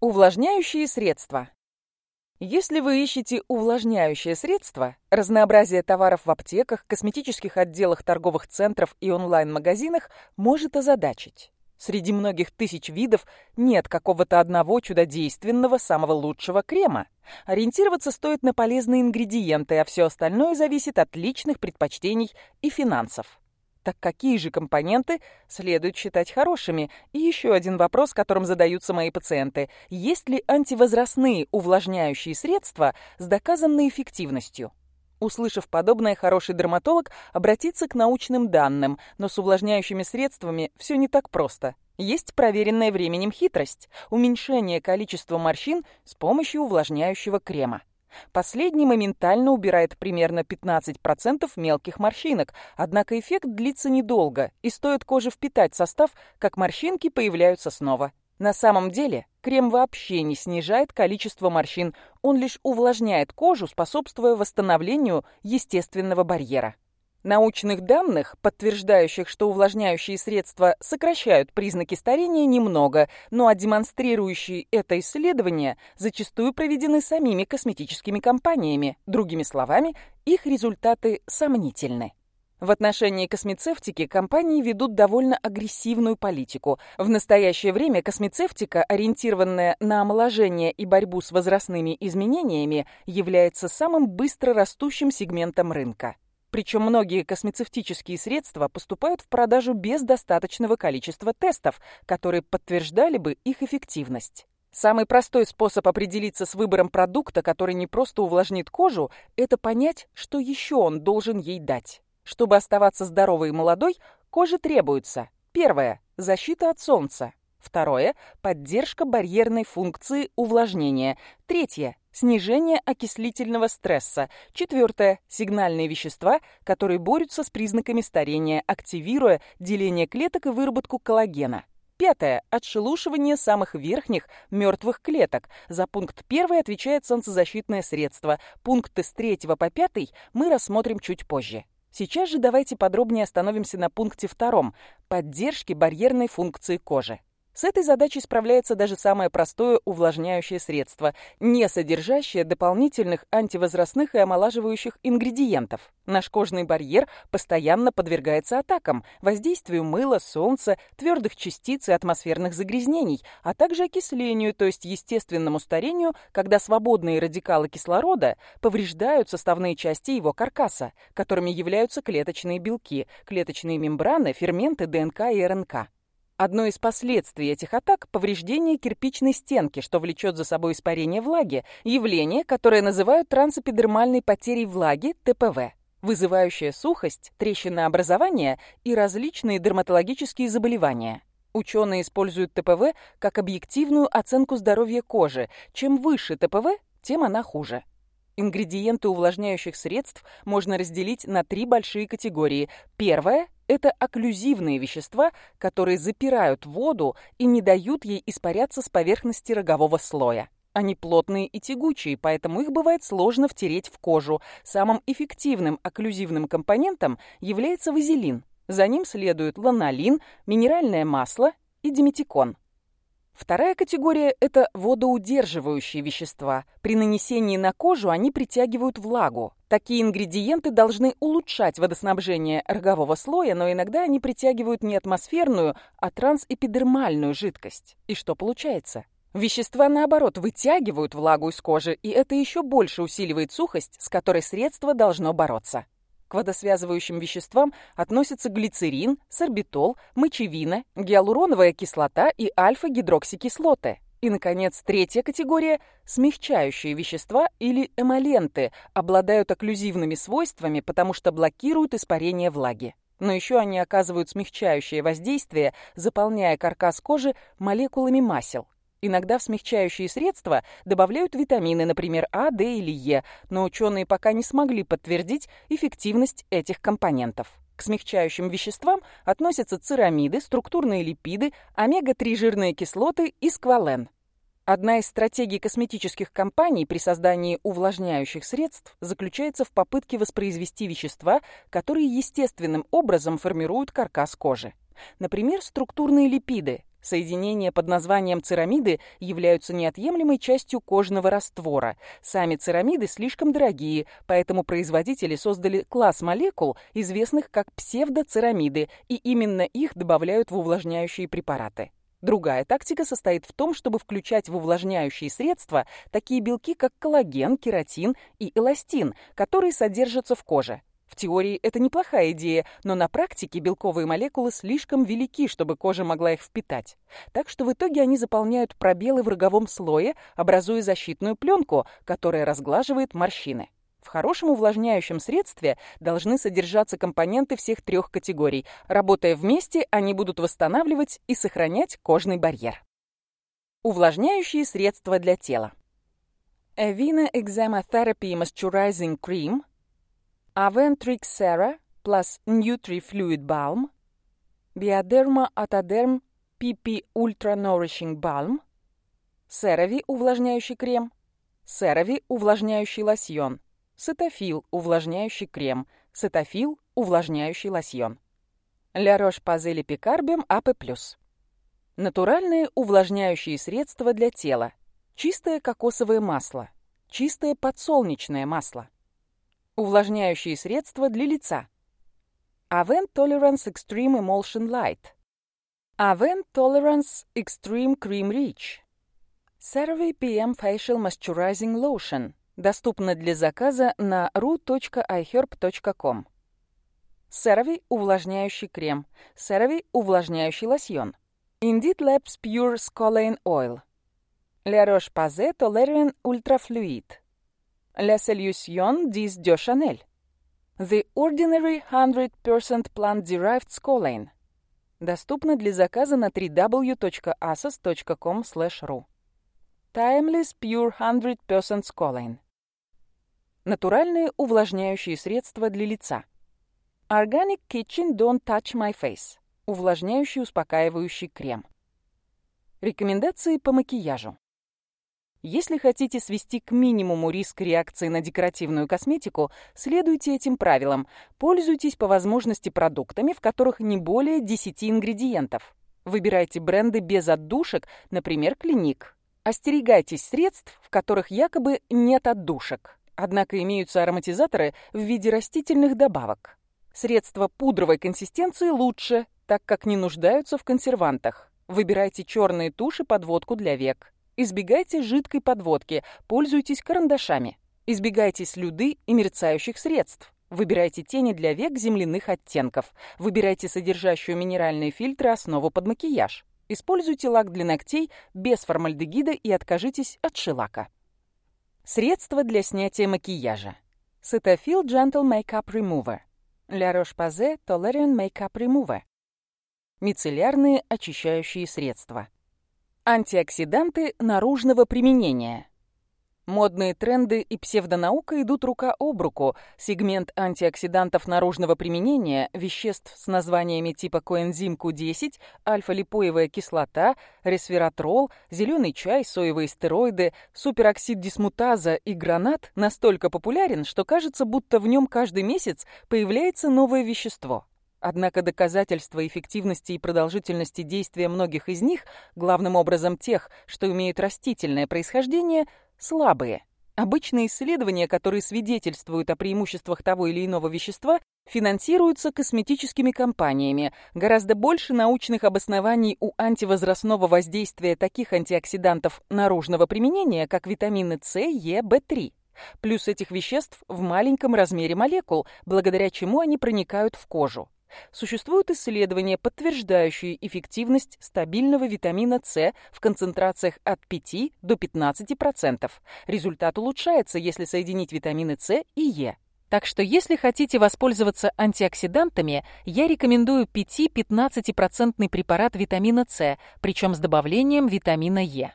Увлажняющие средства. Если вы ищете увлажняющее средство, разнообразие товаров в аптеках, косметических отделах торговых центров и онлайн-магазинах может озадачить. Среди многих тысяч видов нет какого-то одного чудодейственного, самого лучшего крема. Ориентироваться стоит на полезные ингредиенты, а все остальное зависит от личных предпочтений и финансов. Так какие же компоненты следует считать хорошими? И еще один вопрос, которым задаются мои пациенты. Есть ли антивозрастные увлажняющие средства с доказанной эффективностью? Услышав подобное, хороший дерматолог обратится к научным данным, но с увлажняющими средствами все не так просто. Есть проверенная временем хитрость – уменьшение количества морщин с помощью увлажняющего крема. Последний моментально убирает примерно 15% мелких морщинок, однако эффект длится недолго, и стоит коже впитать состав, как морщинки появляются снова. На самом деле крем вообще не снижает количество морщин, он лишь увлажняет кожу, способствуя восстановлению естественного барьера. Научных данных, подтверждающих, что увлажняющие средства сокращают признаки старения, немного, но ну а демонстрирующие это исследования зачастую проведены самими косметическими компаниями. Другими словами, их результаты сомнительны. В отношении космецевтики компании ведут довольно агрессивную политику. В настоящее время космецевтика, ориентированная на омоложение и борьбу с возрастными изменениями, является самым быстро растущим сегментом рынка. Причем многие космецевтические средства поступают в продажу без достаточного количества тестов, которые подтверждали бы их эффективность. Самый простой способ определиться с выбором продукта, который не просто увлажнит кожу, это понять, что еще он должен ей дать. Чтобы оставаться здоровой и молодой, коже требуется. Первое – защита от солнца. Второе – поддержка барьерной функции увлажнения. Третье – снижение окислительного стресса. Четвертое – сигнальные вещества, которые борются с признаками старения, активируя деление клеток и выработку коллагена. Пятое – отшелушивание самых верхних мертвых клеток. За пункт первый отвечает солнцезащитное средство. Пункты с третьего по пятый мы рассмотрим чуть позже. Сейчас же давайте подробнее остановимся на пункте втором – поддержке барьерной функции кожи. С этой задачей справляется даже самое простое увлажняющее средство, не содержащее дополнительных антивозрастных и омолаживающих ингредиентов. Наш кожный барьер постоянно подвергается атакам, воздействию мыла, солнца, твердых частиц и атмосферных загрязнений, а также окислению, то есть естественному старению, когда свободные радикалы кислорода повреждают составные части его каркаса, которыми являются клеточные белки, клеточные мембраны, ферменты ДНК и РНК. Одно из последствий этих атак – повреждение кирпичной стенки, что влечет за собой испарение влаги, явление, которое называют трансэпидермальной потерей влаги – ТПВ, вызывающее сухость, трещинообразование и различные дерматологические заболевания. Ученые используют ТПВ как объективную оценку здоровья кожи. Чем выше ТПВ, тем она хуже. Ингредиенты увлажняющих средств можно разделить на три большие категории. Первое – это окклюзивные вещества, которые запирают воду и не дают ей испаряться с поверхности рогового слоя. Они плотные и тягучие, поэтому их бывает сложно втереть в кожу. Самым эффективным окклюзивным компонентом является вазелин. За ним следуют ланолин, минеральное масло и диметикон. Вторая категория – это водоудерживающие вещества. При нанесении на кожу они притягивают влагу. Такие ингредиенты должны улучшать водоснабжение рогового слоя, но иногда они притягивают не атмосферную, а трансэпидермальную жидкость. И что получается? Вещества, наоборот, вытягивают влагу из кожи, и это еще больше усиливает сухость, с которой средство должно бороться. К водосвязывающим веществам относятся глицерин, сорбитол, мочевина, гиалуроновая кислота и альфа-гидроксикислоты. И, наконец, третья категория – смягчающие вещества или эмоленты, обладают окклюзивными свойствами, потому что блокируют испарение влаги. Но еще они оказывают смягчающее воздействие, заполняя каркас кожи молекулами масел, Иногда в смягчающие средства добавляют витамины, например, А, Д или Е, но ученые пока не смогли подтвердить эффективность этих компонентов. К смягчающим веществам относятся церамиды, структурные липиды, омега-3 жирные кислоты и сквален. Одна из стратегий косметических компаний при создании увлажняющих средств заключается в попытке воспроизвести вещества, которые естественным образом формируют каркас кожи. Например, структурные липиды, Соединения под названием церамиды являются неотъемлемой частью кожного раствора. Сами церамиды слишком дорогие, поэтому производители создали класс молекул, известных как псевдоцерамиды, и именно их добавляют в увлажняющие препараты. Другая тактика состоит в том, чтобы включать в увлажняющие средства такие белки, как коллаген, кератин и эластин, которые содержатся в коже. В теории это неплохая идея, но на практике белковые молекулы слишком велики, чтобы кожа могла их впитать. Так что в итоге они заполняют пробелы в роговом слое, образуя защитную пленку, которая разглаживает морщины. В хорошем увлажняющем средстве должны содержаться компоненты всех трех категорий. Работая вместе, они будут восстанавливать и сохранять кожный барьер. Увлажняющие средства для тела. Avina Eczema Therapy Moisturizing Cream Aventrix Serra plus Nutrifluid Balm, Bioderma Atoderm PP Ultra Nourishing Balm, CeraVe увлажняющий крем, CeraVe увлажняющий лосьон, Cetaphil увлажняющий крем, Cetaphil увлажняющий лосьон. La Roche-Posay Picarbium AP+. Натуральные увлажняющие средства для тела. Чистое кокосовое масло. Чистое подсолнечное масло. Увлажняющие средства для лица. Aven Tolerance Extreme Emulsion Light. Aven Tolerance Extreme Cream Rich. CeraVe PM Facial Moisturizing Lotion. Доступно для заказа на ru.iherb.com. CeraVe увлажняющий крем. CeraVe увлажняющий лосьон. Indeed Labs Pure Scholane Oil. La Roche-Posay Tolerant Ultra Fluid. La solution dis de Chanel. The Ordinary 100% Plant-Derived Squalane. Доступно для заказа на www.asos.com/ru. Timeless Pure 100% Squalane. Натуральные увлажняющие средства для лица. Organic Kitchen Don't Touch My Face. Увлажняющий успокаивающий крем. Рекомендации по макияжу. Если хотите свести к минимуму риск реакции на декоративную косметику, следуйте этим правилам. Пользуйтесь по возможности продуктами, в которых не более 10 ингредиентов. Выбирайте бренды без отдушек, например, клиник. Остерегайтесь средств, в которых якобы нет отдушек. Однако имеются ароматизаторы в виде растительных добавок. Средства пудровой консистенции лучше, так как не нуждаются в консервантах. Выбирайте черные туши под водку для век. Избегайте жидкой подводки, пользуйтесь карандашами. Избегайте слюды и мерцающих средств. Выбирайте тени для век земляных оттенков. Выбирайте содержащую минеральные фильтры основу под макияж. Используйте лак для ногтей без формальдегида и откажитесь от шелака. Средства для снятия макияжа. Cetaphil Gentle Makeup Remover. La Roche-Posay Tolerian Makeup Remover. Мицеллярные очищающие средства. Антиоксиданты наружного применения. Модные тренды и псевдонаука идут рука об руку. Сегмент антиоксидантов наружного применения, веществ с названиями типа коэнзим Q10, альфа-липоевая кислота, ресвератрол, зеленый чай, соевые стероиды, супероксид дисмутаза и гранат настолько популярен, что кажется, будто в нем каждый месяц появляется новое вещество. Однако доказательства эффективности и продолжительности действия многих из них, главным образом тех, что имеют растительное происхождение, слабые. Обычные исследования, которые свидетельствуют о преимуществах того или иного вещества, финансируются косметическими компаниями. Гораздо больше научных обоснований у антивозрастного воздействия таких антиоксидантов наружного применения, как витамины С, Е, В3. Плюс этих веществ в маленьком размере молекул, благодаря чему они проникают в кожу. Существуют исследования, подтверждающие эффективность стабильного витамина С в концентрациях от 5 до 15%. Результат улучшается, если соединить витамины С и Е. Так что если хотите воспользоваться антиоксидантами, я рекомендую 5-15% препарат витамина С, причем с добавлением витамина Е.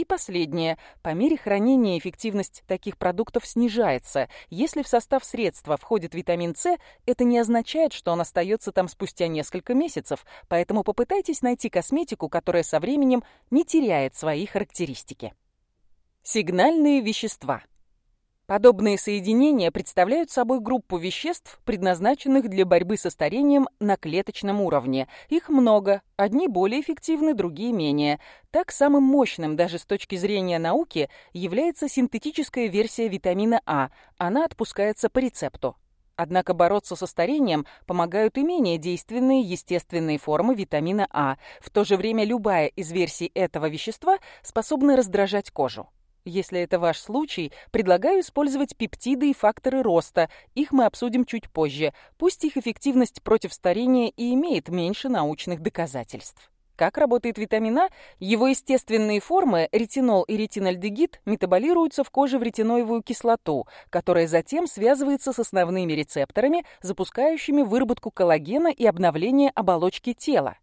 И последнее. По мере хранения эффективность таких продуктов снижается. Если в состав средства входит витамин С, это не означает, что он остается там спустя несколько месяцев, поэтому попытайтесь найти косметику, которая со временем не теряет свои характеристики. Сигнальные вещества. Подобные соединения представляют собой группу веществ, предназначенных для борьбы со старением на клеточном уровне. Их много, одни более эффективны, другие менее. Так самым мощным даже с точки зрения науки является синтетическая версия витамина А. Она отпускается по рецепту. Однако бороться со старением помогают и менее действенные естественные формы витамина А. В то же время любая из версий этого вещества способна раздражать кожу. Если это ваш случай, предлагаю использовать пептиды и факторы роста. Их мы обсудим чуть позже. Пусть их эффективность против старения и имеет меньше научных доказательств. Как работает витамин А? Его естественные формы, ретинол и ретинальдегид, метаболируются в коже в ретиноевую кислоту, которая затем связывается с основными рецепторами, запускающими выработку коллагена и обновление оболочки тела.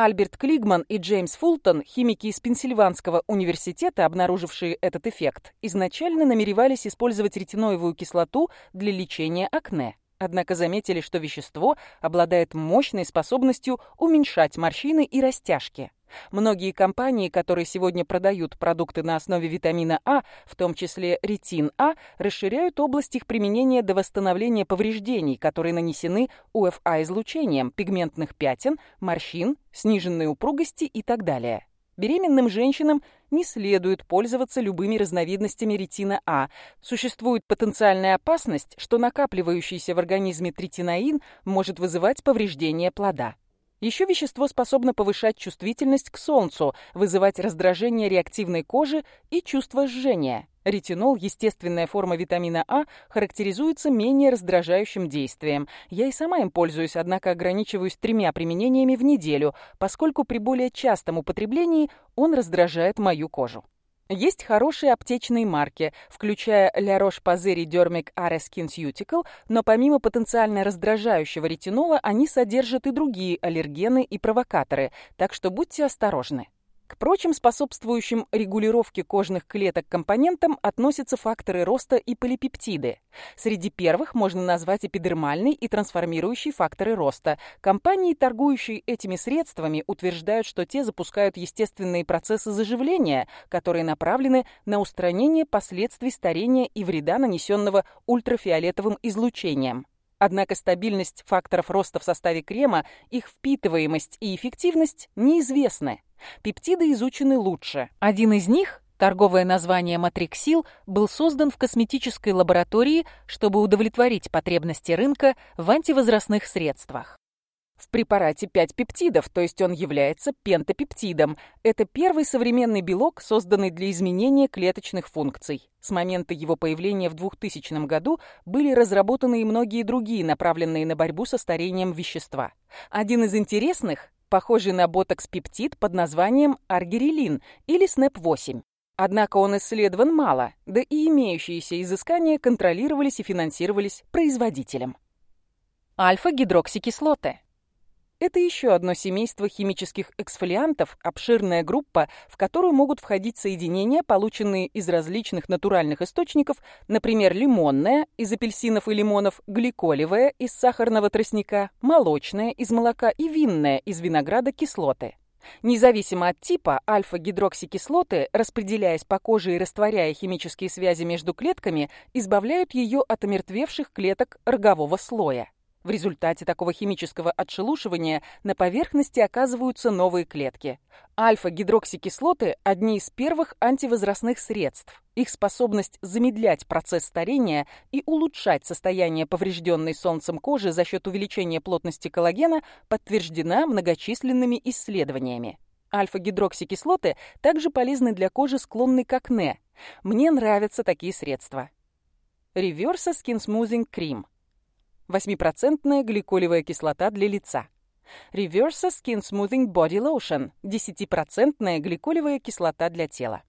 Альберт Клигман и Джеймс Фултон, химики из Пенсильванского университета, обнаружившие этот эффект, изначально намеревались использовать ретиноевую кислоту для лечения акне. Однако заметили, что вещество обладает мощной способностью уменьшать морщины и растяжки. Многие компании, которые сегодня продают продукты на основе витамина А, в том числе ретин А, расширяют область их применения до восстановления повреждений, которые нанесены УФА-излучением, пигментных пятен, морщин, сниженной упругости и так далее. Беременным женщинам не следует пользоваться любыми разновидностями ретина А. Существует потенциальная опасность, что накапливающийся в организме третинаин может вызывать повреждение плода. Еще вещество способно повышать чувствительность к солнцу, вызывать раздражение реактивной кожи и чувство жжения. Ретинол, естественная форма витамина А, характеризуется менее раздражающим действием. Я и сама им пользуюсь, однако ограничиваюсь тремя применениями в неделю, поскольку при более частом употреблении он раздражает мою кожу. Есть хорошие аптечные марки, включая La Roche-Posay Dermic Are SkinCeutical, но помимо потенциально раздражающего ретинола, они содержат и другие аллергены и провокаторы, так что будьте осторожны. К прочим способствующим регулировке кожных клеток компонентам относятся факторы роста и полипептиды. Среди первых можно назвать эпидермальный и трансформирующий факторы роста. Компании, торгующие этими средствами, утверждают, что те запускают естественные процессы заживления, которые направлены на устранение последствий старения и вреда, нанесенного ультрафиолетовым излучением. Однако стабильность факторов роста в составе крема, их впитываемость и эффективность неизвестны. Пептиды изучены лучше. Один из них, торговое название матриксил, был создан в косметической лаборатории, чтобы удовлетворить потребности рынка в антивозрастных средствах. В препарате 5 пептидов, то есть он является пентапептидом. Это первый современный белок, созданный для изменения клеточных функций. С момента его появления в 2000 году были разработаны и многие другие, направленные на борьбу со старением вещества. Один из интересных – похожий на ботокс-пептид под названием аргирелин или СНЭП-8. Однако он исследован мало, да и имеющиеся изыскания контролировались и финансировались производителем. Альфа-гидроксикислоты это еще одно семейство химических эксфолиантов, обширная группа, в которую могут входить соединения, полученные из различных натуральных источников, например, лимонная из апельсинов и лимонов, гликолевая из сахарного тростника, молочная из молока и винная из винограда кислоты. Независимо от типа, альфа-гидроксикислоты, распределяясь по коже и растворяя химические связи между клетками, избавляют ее от омертвевших клеток рогового слоя. В результате такого химического отшелушивания на поверхности оказываются новые клетки. Альфа-гидроксикислоты – одни из первых антивозрастных средств. Их способность замедлять процесс старения и улучшать состояние поврежденной солнцем кожи за счет увеличения плотности коллагена подтверждена многочисленными исследованиями. Альфа-гидроксикислоты также полезны для кожи, склонной к акне. Мне нравятся такие средства. Reversa Skin Smoothing Cream – 8% гликолевая кислота для лица. Reversa Skin Smoothing Body Lotion 10% гликолевая кислота для тела.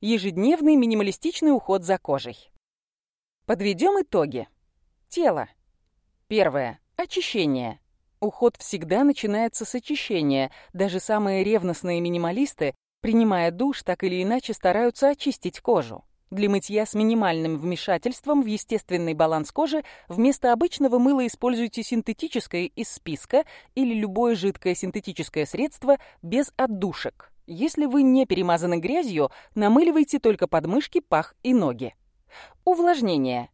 Ежедневный минималистичный уход за кожей. Подведем итоги. Тело. Первое. Очищение. Уход всегда начинается с очищения. Даже самые ревностные минималисты, принимая душ, так или иначе стараются очистить кожу. Для мытья с минимальным вмешательством в естественный баланс кожи вместо обычного мыла используйте синтетическое из списка или любое жидкое синтетическое средство без отдушек. Если вы не перемазаны грязью, намыливайте только подмышки, пах и ноги. Увлажнение.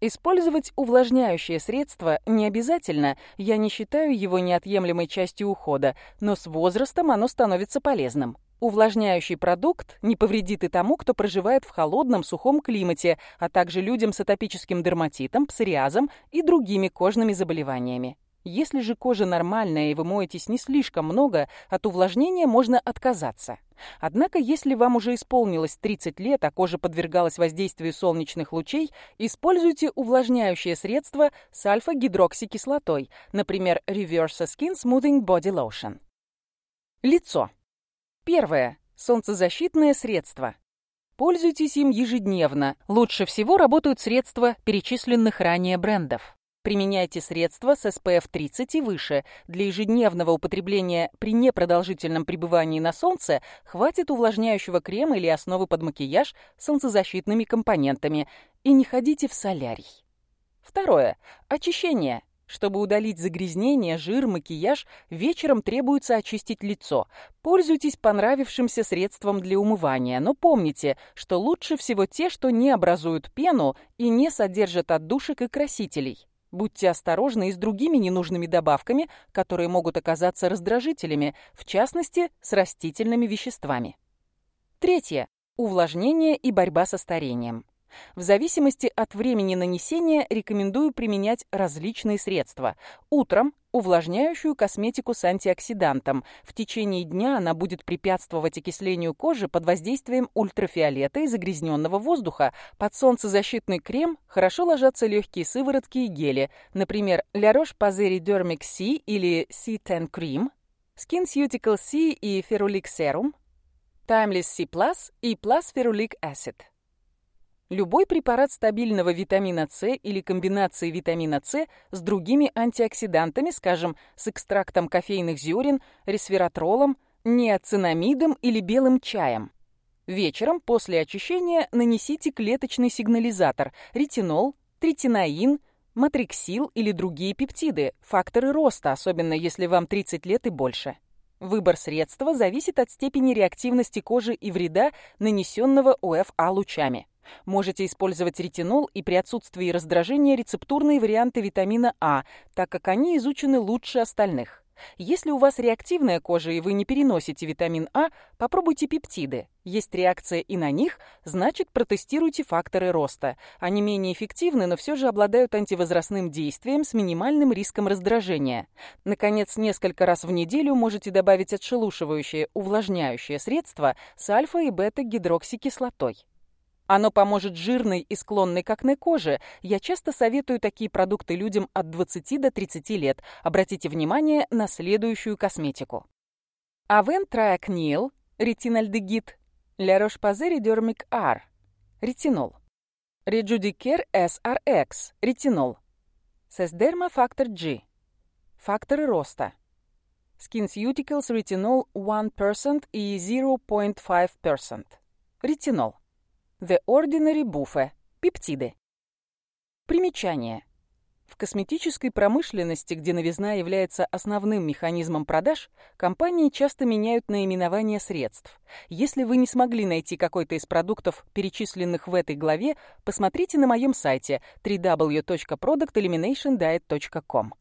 Использовать увлажняющее средство не обязательно, я не считаю его неотъемлемой частью ухода, но с возрастом оно становится полезным. Увлажняющий продукт не повредит и тому, кто проживает в холодном сухом климате, а также людям с атопическим дерматитом, псориазом и другими кожными заболеваниями. Если же кожа нормальная и вы моетесь не слишком много, от увлажнения можно отказаться. Однако, если вам уже исполнилось 30 лет, а кожа подвергалась воздействию солнечных лучей, используйте увлажняющее средство с альфа-гидроксикислотой, например, Reversa Skin Smoothing Body Lotion. Лицо. Первое. Солнцезащитное средство. Пользуйтесь им ежедневно. Лучше всего работают средства перечисленных ранее брендов. Применяйте средства с SPF 30 и выше. Для ежедневного употребления при непродолжительном пребывании на солнце хватит увлажняющего крема или основы под макияж с солнцезащитными компонентами. И не ходите в солярий. Второе. Очищение. Чтобы удалить загрязнения, жир, макияж, вечером требуется очистить лицо. Пользуйтесь понравившимся средством для умывания, но помните, что лучше всего те, что не образуют пену и не содержат отдушек и красителей. Будьте осторожны и с другими ненужными добавками, которые могут оказаться раздражителями, в частности, с растительными веществами. Третье. Увлажнение и борьба со старением. В зависимости от времени нанесения рекомендую применять различные средства. Утром – увлажняющую косметику с антиоксидантом. В течение дня она будет препятствовать окислению кожи под воздействием ультрафиолета и загрязненного воздуха. Под солнцезащитный крем хорошо ложатся легкие сыворотки и гели, например, La Roche-Posay Dermic C или C10 Cream, SkinCeutical C и Ferulic Serum, Timeless C+, и Plus Ferulic Acid. Любой препарат стабильного витамина С или комбинации витамина С с другими антиоксидантами, скажем, с экстрактом кофейных зерен, ресвератролом, неоцинамидом или белым чаем. Вечером после очищения нанесите клеточный сигнализатор – ретинол, тритинаин, матриксил или другие пептиды, факторы роста, особенно если вам 30 лет и больше. Выбор средства зависит от степени реактивности кожи и вреда, нанесенного УФА лучами. Можете использовать ретинол и при отсутствии раздражения рецептурные варианты витамина А, так как они изучены лучше остальных. Если у вас реактивная кожа и вы не переносите витамин А, попробуйте пептиды. Есть реакция и на них, значит протестируйте факторы роста. Они менее эффективны, но все же обладают антивозрастным действием с минимальным риском раздражения. Наконец, несколько раз в неделю можете добавить отшелушивающее, увлажняющее средство с альфа и бета-гидроксикислотой. Оно поможет жирной и склонной к акне коже. Я часто советую такие продукты людям от 20 до 30 лет. Обратите внимание на следующую косметику. Авен Триакнил, ретинальдегид, Ля Рош-Пазери Дермик Ар, ретинол. Реджудикер SRX, ретинол. Сесдерма Фактор G, факторы роста. SkinCeuticals Retinol 1% и 0.5%, ретинол. The Ordinary Buffet – пептиды. Примечание. В косметической промышленности, где новизна является основным механизмом продаж, компании часто меняют наименование средств. Если вы не смогли найти какой-то из продуктов, перечисленных в этой главе, посмотрите на моем сайте www.producteliminationdiet.com.